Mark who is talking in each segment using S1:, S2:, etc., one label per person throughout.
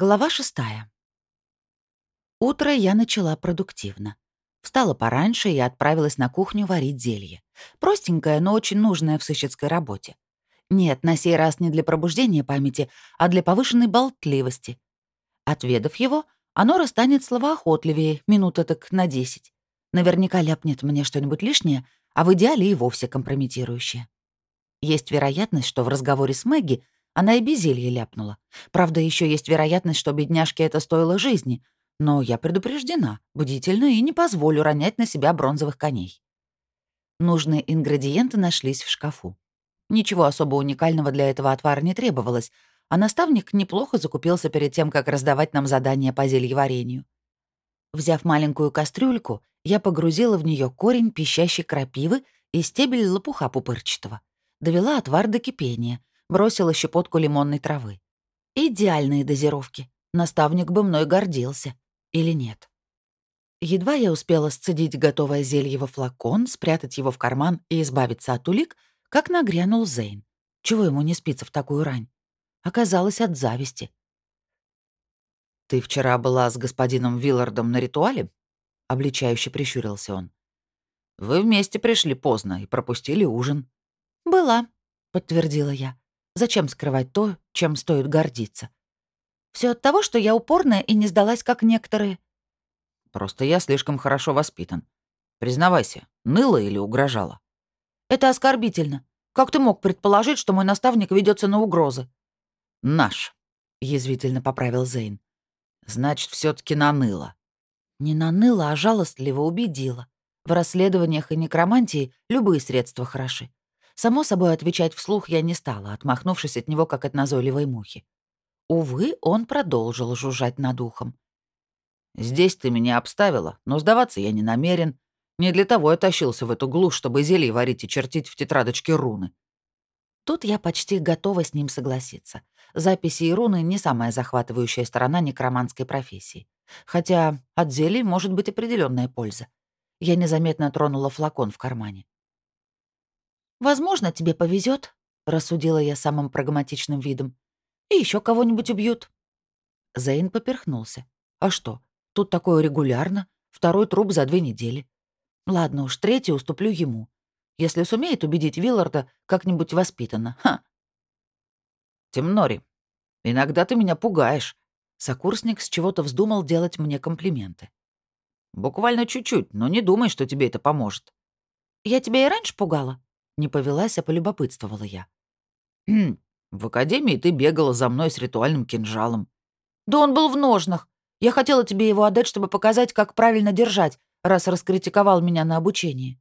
S1: Глава шестая. Утро я начала продуктивно. Встала пораньше и отправилась на кухню варить зелье. Простенькое, но очень нужное в сыщицкой работе. Нет, на сей раз не для пробуждения памяти, а для повышенной болтливости. Отведав его, оно расстанет словоохотливее, минута так на десять. Наверняка ляпнет мне что-нибудь лишнее, а в идеале и вовсе компрометирующее. Есть вероятность, что в разговоре с Мэгги она и без зелья ляпнула. Правда, еще есть вероятность, что бедняжке это стоило жизни. Но я предупреждена, бдительна и не позволю ронять на себя бронзовых коней. Нужные ингредиенты нашлись в шкафу. Ничего особо уникального для этого отвара не требовалось, а наставник неплохо закупился перед тем, как раздавать нам задания по зельеварению. Взяв маленькую кастрюльку, я погрузила в нее корень пищащей крапивы и стебель лопуха пупырчатого. Довела отвар до кипения, бросила щепотку лимонной травы. Идеальные дозировки. Наставник бы мной гордился. Или нет? Едва я успела сцедить готовое зелье во флакон, спрятать его в карман и избавиться от улик, как нагрянул Зейн. Чего ему не спится в такую рань? Оказалось, от зависти. «Ты вчера была с господином Виллардом на ритуале?» — обличающе прищурился он. «Вы вместе пришли поздно и пропустили ужин». «Была», — подтвердила я. Зачем скрывать то, чем стоит гордиться? Все от того, что я упорная и не сдалась, как некоторые. Просто я слишком хорошо воспитан. Признавайся, ныла или угрожала? Это оскорбительно. Как ты мог предположить, что мой наставник ведется на угрозы? Наш, язвительно поправил Зейн. Значит, все таки наныла. Не наныла, а жалостливо убедила. В расследованиях и некромантии любые средства хороши. Само собой, отвечать вслух я не стала, отмахнувшись от него, как от назойливой мухи. Увы, он продолжил жужжать над ухом. «Здесь ты меня обставила, но сдаваться я не намерен. Не для того я тащился в эту глушь, чтобы зелье варить и чертить в тетрадочке руны». Тут я почти готова с ним согласиться. Записи и руны — не самая захватывающая сторона некроманской профессии. Хотя от зелий может быть определенная польза. Я незаметно тронула флакон в кармане. «Возможно, тебе повезет, рассудила я самым прагматичным видом. «И еще кого-нибудь убьют». Зейн поперхнулся. «А что? Тут такое регулярно. Второй труп за две недели. Ладно уж, третий уступлю ему. Если сумеет убедить Вилларда, как-нибудь воспитанно. Ха!» «Темнори, иногда ты меня пугаешь». Сокурсник с чего-то вздумал делать мне комплименты. «Буквально чуть-чуть, но не думай, что тебе это поможет». «Я тебя и раньше пугала?» Не повелась, а полюбопытствовала я. «Хм, в академии ты бегала за мной с ритуальным кинжалом». «Да он был в ножнах. Я хотела тебе его отдать, чтобы показать, как правильно держать, раз раскритиковал меня на обучении».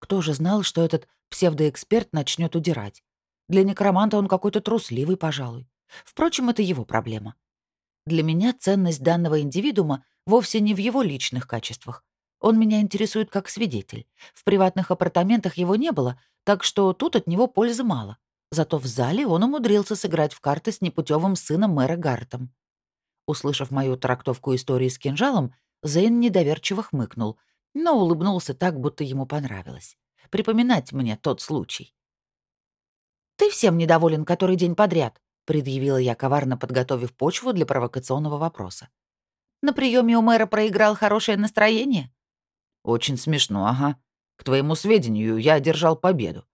S1: Кто же знал, что этот псевдоэксперт начнет удирать? Для некроманта он какой-то трусливый, пожалуй. Впрочем, это его проблема. Для меня ценность данного индивидуума вовсе не в его личных качествах. Он меня интересует как свидетель. В приватных апартаментах его не было, так что тут от него пользы мало. Зато в зале он умудрился сыграть в карты с непутевым сыном мэра Гартом. Услышав мою трактовку истории с кинжалом, Зейн недоверчиво хмыкнул, но улыбнулся так, будто ему понравилось. Припоминать мне тот случай. «Ты всем недоволен который день подряд», — предъявила я, коварно подготовив почву для провокационного вопроса. «На приеме у мэра проиграл хорошее настроение?» «Очень смешно, ага. К твоему сведению, я одержал победу.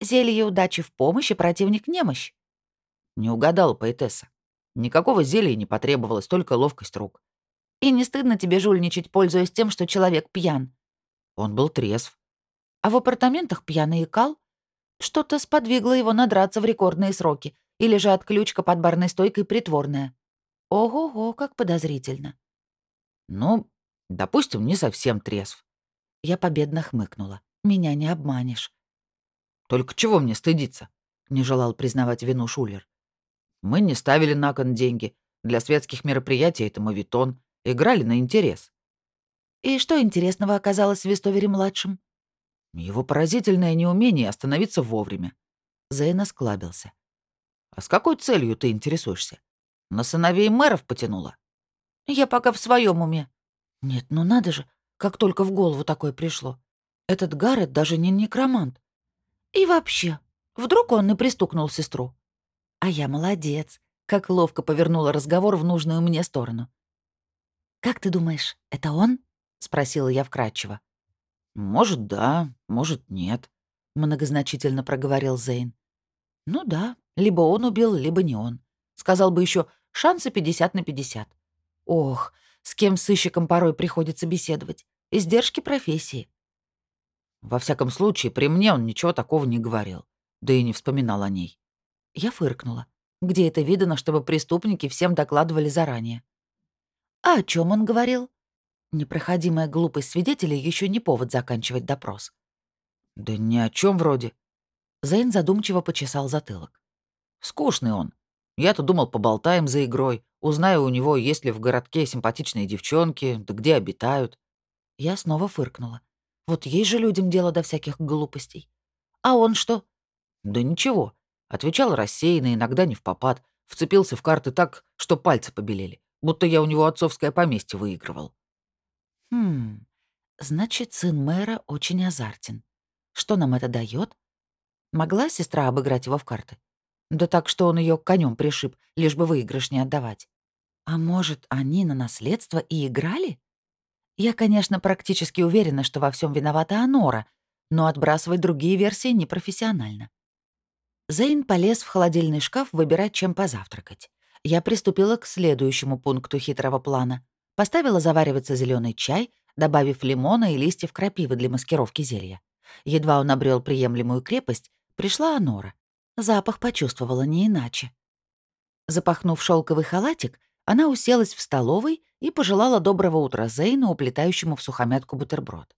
S1: Зелье удачи в помощь и противник немощь. Не угадал, поэтесса. Никакого зелья не потребовалось, только ловкость рук. И не стыдно тебе жульничать, пользуясь тем, что человек пьян? Он был трезв. А в апартаментах пьяный икал? Что-то сподвигло его надраться в рекордные сроки, или же отключка под барной стойкой притворная. Ого-го, как подозрительно. Ну, допустим, не совсем трезв. Я победно хмыкнула. Меня не обманешь. «Только чего мне стыдиться?» — не желал признавать вину Шулер. «Мы не ставили на кон деньги. Для светских мероприятий это мавитон. Играли на интерес». «И что интересного оказалось в Вестовере-младшем?» «Его поразительное неумение остановиться вовремя». Зейн осклабился. «А с какой целью ты интересуешься? На сыновей мэров потянула?» «Я пока в своем уме». «Нет, ну надо же, как только в голову такое пришло. Этот Гаррет даже не некромант. И вообще, вдруг он и пристукнул сестру. А я молодец. Как ловко повернула разговор в нужную мне сторону. «Как ты думаешь, это он?» — спросила я вкратчиво.
S2: «Может, да, может, нет», — многозначительно проговорил Зейн.
S1: «Ну да, либо он убил, либо не он. Сказал бы еще шансы 50 на 50. Ох, с кем сыщиком порой приходится беседовать. Издержки профессии».
S2: Во всяком случае, при мне он ничего такого не говорил, да и не вспоминал о ней.
S1: Я фыркнула. Где это видано, чтобы преступники всем докладывали заранее? «А о чем он говорил?» Непроходимая глупость свидетелей еще не повод заканчивать допрос.
S2: «Да ни о чем вроде».
S1: Зейн задумчиво почесал затылок.
S2: «Скучный он. Я-то думал, поболтаем за игрой, узнаю у него, есть ли в городке симпатичные девчонки, да где обитают».
S1: Я снова фыркнула. Вот есть же людям дело до всяких глупостей. А он что?
S2: Да ничего. Отвечал рассеянно, иногда не в попад. Вцепился в карты так, что пальцы побелели будто я у него отцовское поместье выигрывал.
S1: Хм, значит, сын мэра очень азартен. Что нам это дает? Могла сестра обыграть его в карты? Да так, что он ее конем пришиб, лишь бы выигрыш не отдавать. А может, они на наследство и играли? Я, конечно, практически уверена, что во всем виновата Анора, но отбрасывать другие версии непрофессионально. Зейн полез в холодильный шкаф выбирать, чем позавтракать я приступила к следующему пункту хитрого плана. Поставила завариваться зеленый чай, добавив лимона и листьев крапивы для маскировки зелья. Едва он обрел приемлемую крепость, пришла Анора. Запах почувствовала не иначе. Запахнув шелковый халатик, она уселась в столовой и пожелала доброго утра Зейну, уплетающему в сухомятку бутерброд.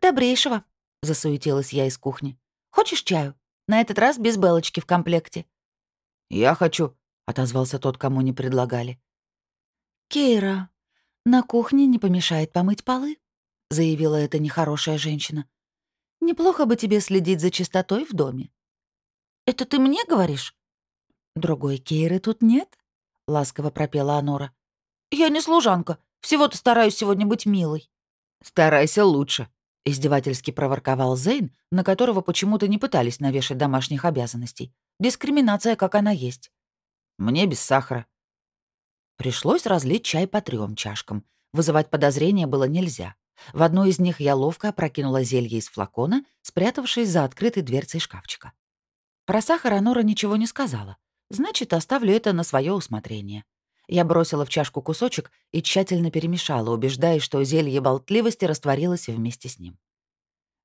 S1: «Добрейшего», — засуетилась я из кухни. «Хочешь чаю? На этот раз без белочки в комплекте».
S2: «Я хочу», — отозвался тот, кому не предлагали.
S1: «Кейра, на кухне не помешает помыть полы», — заявила эта нехорошая женщина. «Неплохо бы тебе следить за чистотой в доме». «Это ты мне говоришь?» «Другой Кейры тут нет?» — ласково пропела Анора. «Я не служанка. Всего-то стараюсь сегодня быть милой».
S2: «Старайся лучше», —
S1: издевательски проворковал Зейн, на которого почему-то не пытались навешать домашних обязанностей. Дискриминация, как она есть.
S2: Мне без сахара».
S1: Пришлось разлить чай по трем чашкам. Вызывать подозрения было нельзя. В одну из них я ловко опрокинула зелье из флакона, спрятавшись за открытой дверцей шкафчика. Про сахар Анора ничего не сказала. Значит, оставлю это на свое усмотрение. Я бросила в чашку кусочек и тщательно перемешала, убеждаясь, что зелье болтливости растворилось вместе с ним.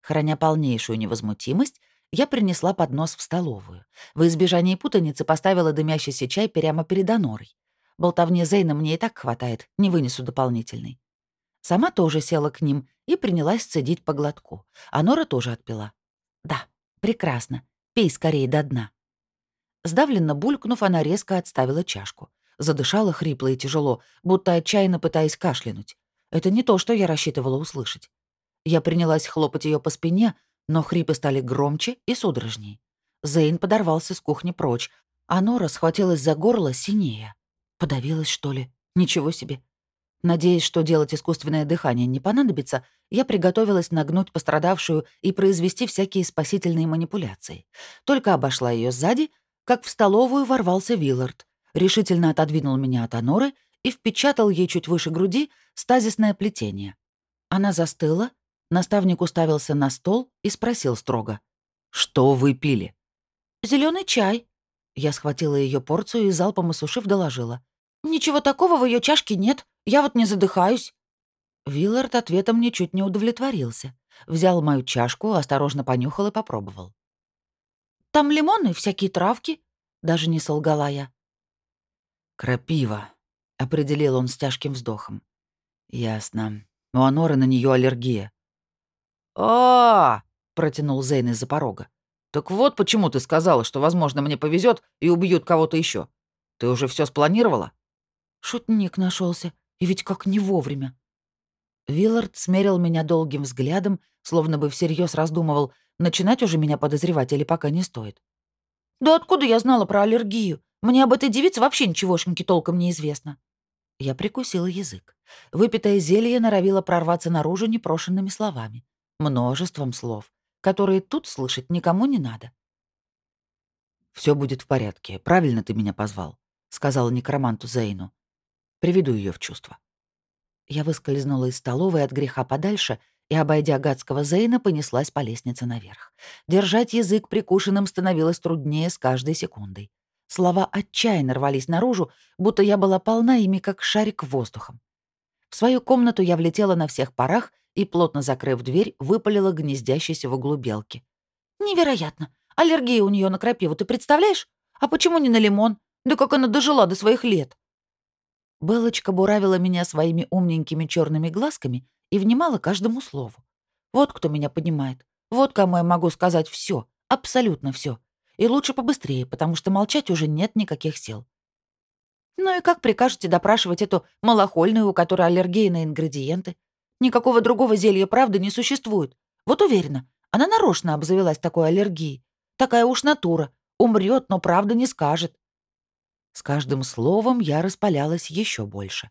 S1: Храня полнейшую невозмутимость, я принесла поднос в столовую. В избежании путаницы поставила дымящийся чай прямо перед Анорой. Болтовни Зейна мне и так хватает, не вынесу дополнительный. Сама тоже села к ним и принялась цедить по глотку. Анора тоже отпила. «Да, прекрасно. Пей скорее до дна». Сдавленно булькнув, она резко отставила чашку. Задышала хрипло и тяжело, будто отчаянно пытаясь кашлянуть. Это не то, что я рассчитывала услышать. Я принялась хлопать ее по спине, но хрипы стали громче и судорожней. Зейн подорвался с кухни прочь, а Нора схватилась за горло синее. Подавилась, что ли? Ничего себе. Надеясь, что делать искусственное дыхание не понадобится, я приготовилась нагнуть пострадавшую и произвести всякие спасительные манипуляции. Только обошла ее сзади, как в столовую ворвался Виллард, решительно отодвинул меня от Аноры и впечатал ей чуть выше груди стазисное плетение. Она застыла, Наставник уставился на стол и спросил строго.
S2: «Что вы пили?»
S1: Зеленый чай». Я схватила ее порцию и залпом осушив доложила. «Ничего такого в ее чашке нет. Я вот не задыхаюсь». Виллард ответом ничуть не удовлетворился. Взял мою чашку, осторожно понюхал и попробовал. «Там лимоны, всякие травки», — даже не солгала я.
S2: «Крапива», — определил он с тяжким вздохом. «Ясно. У Аноры на нее аллергия
S1: а протянул Зейн из-за порога.
S2: «Так вот почему ты сказала, что, возможно, мне повезет и убьют кого-то еще. Ты уже все спланировала?»
S1: Шутник нашелся, и ведь как не вовремя. Виллард смерил меня долгим взглядом, словно бы всерьез раздумывал, начинать уже меня подозревать или пока не стоит. «Да откуда я знала про аллергию? Мне об этой девице вообще ничегошеньки толком не известно». Я прикусила язык. Выпитое зелье норовило прорваться наружу непрошенными словами множеством слов, которые тут слышать никому не надо.
S2: Все будет в порядке. Правильно ты меня позвал», — сказала некроманту Зейну. «Приведу ее в чувство».
S1: Я выскользнула из столовой от греха подальше и, обойдя гадского Зейна, понеслась по лестнице наверх. Держать язык прикушенным становилось труднее с каждой секундой. Слова отчаянно рвались наружу, будто я была полна ими, как шарик воздухом. В свою комнату я влетела на всех парах и, плотно закрыв дверь, выпалила гнездящейся в углу белки. «Невероятно! Аллергия у нее на крапиву, ты представляешь? А почему не на лимон? Да как она дожила до своих лет?» Белочка буравила меня своими умненькими черными глазками и внимала каждому слову. Вот кто меня понимает. Вот кому я могу сказать все, абсолютно все. И лучше побыстрее, потому что молчать уже нет никаких сил. Ну и как прикажете допрашивать эту малохольную, у которой аллергия на ингредиенты? Никакого другого зелья правды не существует. Вот уверена, она нарочно обзавелась такой аллергией. Такая уж натура. Умрет, но правда не скажет. С каждым словом я распалялась еще больше.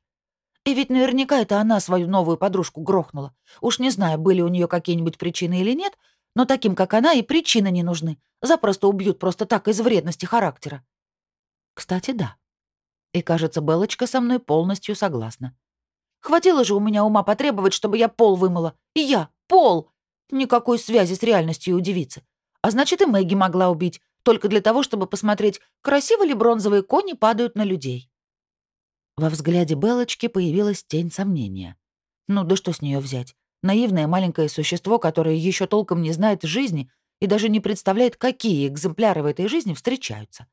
S1: И ведь наверняка это она свою новую подружку грохнула. Уж не знаю, были у нее какие-нибудь причины или нет, но таким, как она, и причины не нужны. Запросто убьют просто так из вредности характера. Кстати, да. И, кажется, Белочка со мной полностью согласна. Хватило же у меня ума потребовать, чтобы я пол вымыла. И я, пол! Никакой связи с реальностью у девицы. А значит, и Мэгги могла убить, только для того, чтобы посмотреть, красиво ли бронзовые кони падают на людей. Во взгляде Белочки появилась тень сомнения. Ну да что с нее взять? Наивное маленькое существо, которое еще толком не знает жизни и даже не представляет, какие экземпляры в этой жизни встречаются.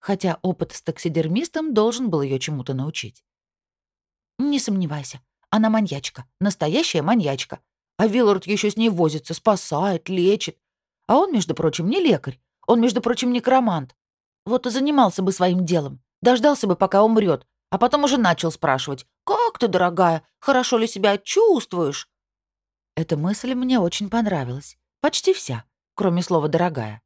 S1: Хотя опыт с таксидермистом должен был ее чему-то научить. «Не сомневайся, она маньячка, настоящая маньячка. А Виллард еще с ней возится, спасает, лечит. А он, между прочим, не лекарь. Он, между прочим, некромант. Вот и занимался бы своим делом. Дождался бы, пока умрет, а потом уже начал спрашивать, «Как ты, дорогая, хорошо ли себя чувствуешь?» Эта мысль мне очень понравилась. Почти вся, кроме слова «дорогая».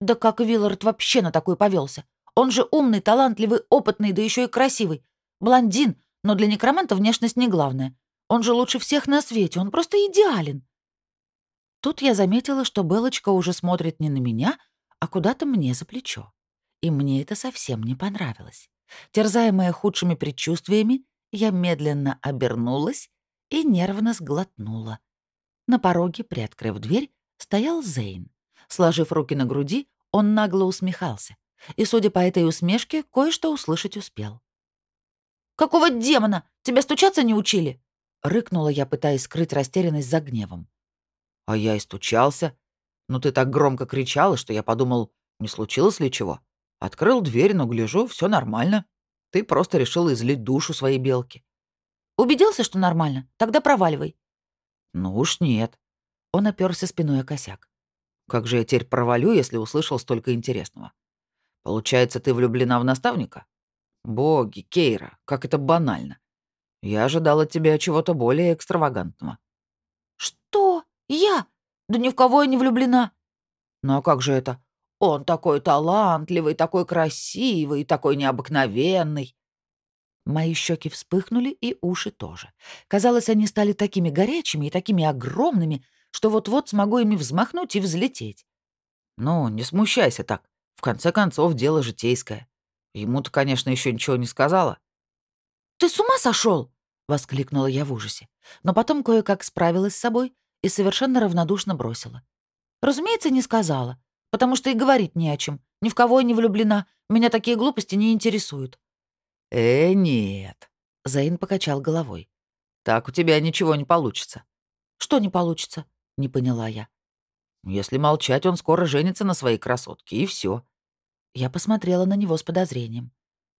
S1: Да как Виллард вообще на такой повелся? Он же умный, талантливый, опытный, да еще и красивый. Блондин, но для некроманта внешность не главное. Он же лучше всех на свете, он просто идеален. Тут я заметила, что Белочка уже смотрит не на меня, а куда-то мне за плечо. И мне это совсем не понравилось. Терзаемая худшими предчувствиями, я медленно обернулась и нервно сглотнула. На пороге, приоткрыв дверь, стоял Зейн. Сложив руки на груди, он нагло усмехался. И, судя по этой усмешке, кое-что услышать успел. «Какого демона? Тебя стучаться не учили?» — рыкнула я, пытаясь скрыть растерянность за гневом.
S2: «А я и стучался. Но ты так громко кричала, что я подумал, не случилось ли чего?» Открыл дверь, но гляжу, все нормально. Ты просто решил излить душу своей белки.
S1: Убедился, что нормально? Тогда проваливай.
S2: Ну уж нет. Он оперся спиной о косяк. Как же я теперь провалю, если услышал столько интересного? Получается, ты влюблена в наставника? Боги, Кейра, как это банально. Я ожидал от тебя чего-то более экстравагантного.
S1: Что? Я? Да ни в кого я не влюблена.
S2: Ну а как же это? Он такой талантливый, такой красивый, такой необыкновенный.
S1: Мои щеки вспыхнули, и уши тоже. Казалось, они стали такими горячими и такими огромными, что вот-вот смогу ими взмахнуть и взлететь.
S2: Ну, не смущайся так. В конце концов, дело житейское. Ему-то, конечно, еще ничего не сказала.
S1: «Ты с ума сошел? воскликнула я в ужасе. Но потом кое-как справилась с собой и совершенно равнодушно бросила. Разумеется, не сказала потому что и говорить не о чем. Ни в кого я не влюблена. Меня такие глупости не интересуют».
S2: «Э, нет», — Заин покачал головой. «Так у тебя ничего не получится».
S1: «Что не получится?» — не поняла я.
S2: «Если молчать, он скоро женится на своей красотке, и все.
S1: Я посмотрела на него с подозрением.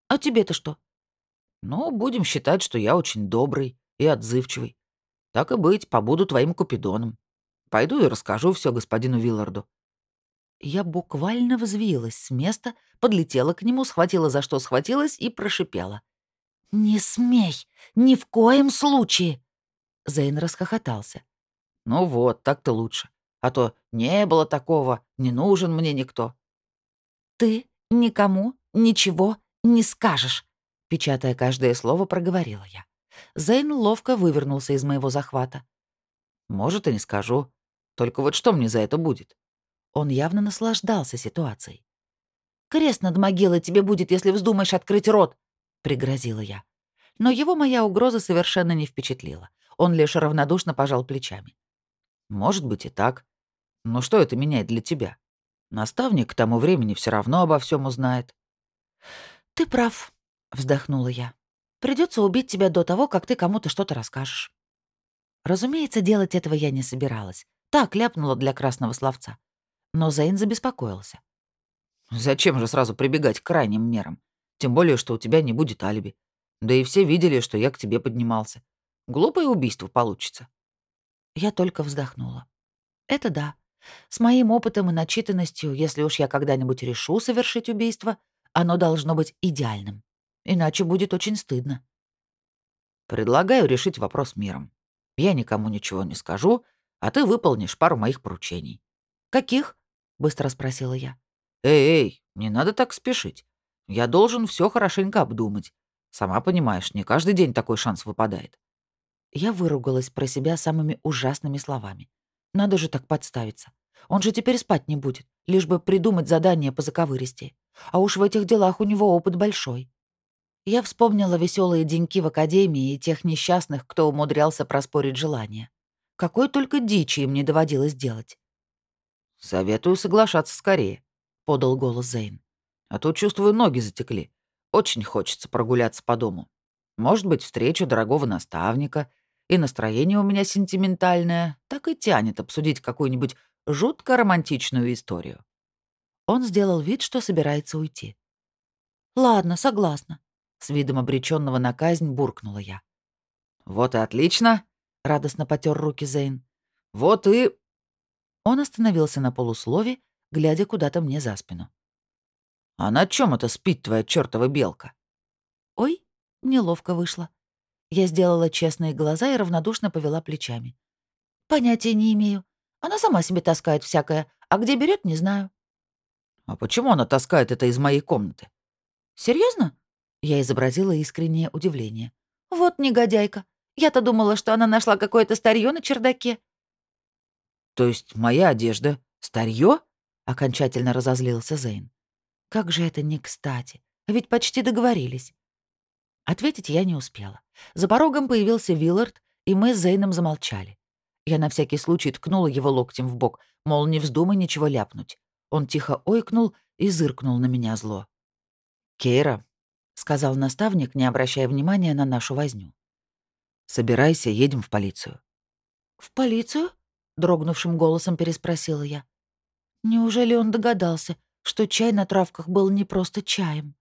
S1: «А тебе-то что?»
S2: «Ну, будем считать, что я очень добрый и отзывчивый. Так и быть, побуду твоим купидоном. Пойду и расскажу все господину Вилларду.
S1: Я буквально взвилась с места, подлетела к нему, схватила за что схватилась и прошипела. «Не смей! Ни в коем случае!» Зейн расхохотался.
S2: «Ну вот, так-то лучше. А то не было такого, не нужен мне никто».
S1: «Ты никому ничего не скажешь», — печатая каждое слово, проговорила я. Зейн ловко вывернулся из моего захвата.
S2: «Может, и не скажу. Только вот что мне за это будет?»
S1: Он явно наслаждался ситуацией. Крест над могилой тебе будет, если вздумаешь открыть рот!» — пригрозила я. Но его моя угроза совершенно не впечатлила. Он лишь равнодушно пожал плечами.
S2: «Может быть и так. Но что это меняет для тебя? Наставник к тому времени все равно обо всем узнает».
S1: «Ты прав», — вздохнула я. Придется убить тебя до того, как ты кому-то что-то расскажешь». Разумеется, делать этого я не собиралась. Так ляпнула для красного словца. Но Зейн забеспокоился.
S2: «Зачем же сразу прибегать к крайним мерам? Тем более, что у тебя не будет алиби. Да и все видели, что я к тебе поднимался. Глупое убийство получится».
S1: Я только вздохнула. «Это да. С моим опытом и начитанностью, если уж я когда-нибудь решу совершить убийство, оно должно быть идеальным. Иначе будет очень стыдно.
S2: Предлагаю решить вопрос миром. Я никому ничего не скажу, а ты выполнишь пару моих поручений.
S1: Каких? быстро спросила я.
S2: Эй, эй, не надо так спешить. Я должен все хорошенько обдумать. Сама понимаешь, не каждый день такой шанс выпадает.
S1: Я выругалась про себя самыми ужасными словами. Надо же так подставиться. Он же теперь спать не будет, лишь бы придумать задание по заковыристи. А уж в этих делах у него опыт большой. Я вспомнила веселые деньки в академии и тех несчастных, кто умудрялся проспорить желание. Какой только дичи им не доводилось делать.
S2: «Советую соглашаться скорее», — подал голос Зейн. «А то, чувствую, ноги затекли. Очень хочется прогуляться по дому. Может быть, встречу дорогого наставника, и настроение у меня сентиментальное, так и тянет обсудить какую-нибудь жутко романтичную историю».
S1: Он сделал вид, что собирается уйти. «Ладно, согласна. С видом обреченного на казнь буркнула я.
S2: «Вот и отлично!» — радостно потер руки Зейн. «Вот и...»
S1: Он остановился на полуслове, глядя куда-то мне за спину.
S2: «А на чем это спит твоя чертова белка?»
S1: «Ой, неловко вышло». Я сделала честные глаза и равнодушно повела плечами. «Понятия не имею. Она сама себе таскает всякое, а где берет, не знаю».
S2: «А почему она таскает это из моей комнаты?»
S1: Серьезно? Я изобразила искреннее удивление. «Вот негодяйка. Я-то думала, что она нашла какое-то старье на чердаке».
S2: «То есть моя одежда — старье?
S1: окончательно разозлился Зейн. «Как же это не кстати. Ведь почти договорились». Ответить я не успела. За порогом появился Виллард, и мы с Зейном замолчали. Я на всякий случай ткнула его локтем в бок, мол, не вздумай ничего ляпнуть. Он тихо ойкнул и зыркнул на меня зло.
S2: «Кейра,
S1: сказал наставник, не обращая внимания на нашу возню.
S2: «Собирайся, едем в полицию».
S1: «В полицию?» — дрогнувшим голосом переспросила я. «Неужели он догадался, что чай на травках был не просто чаем?»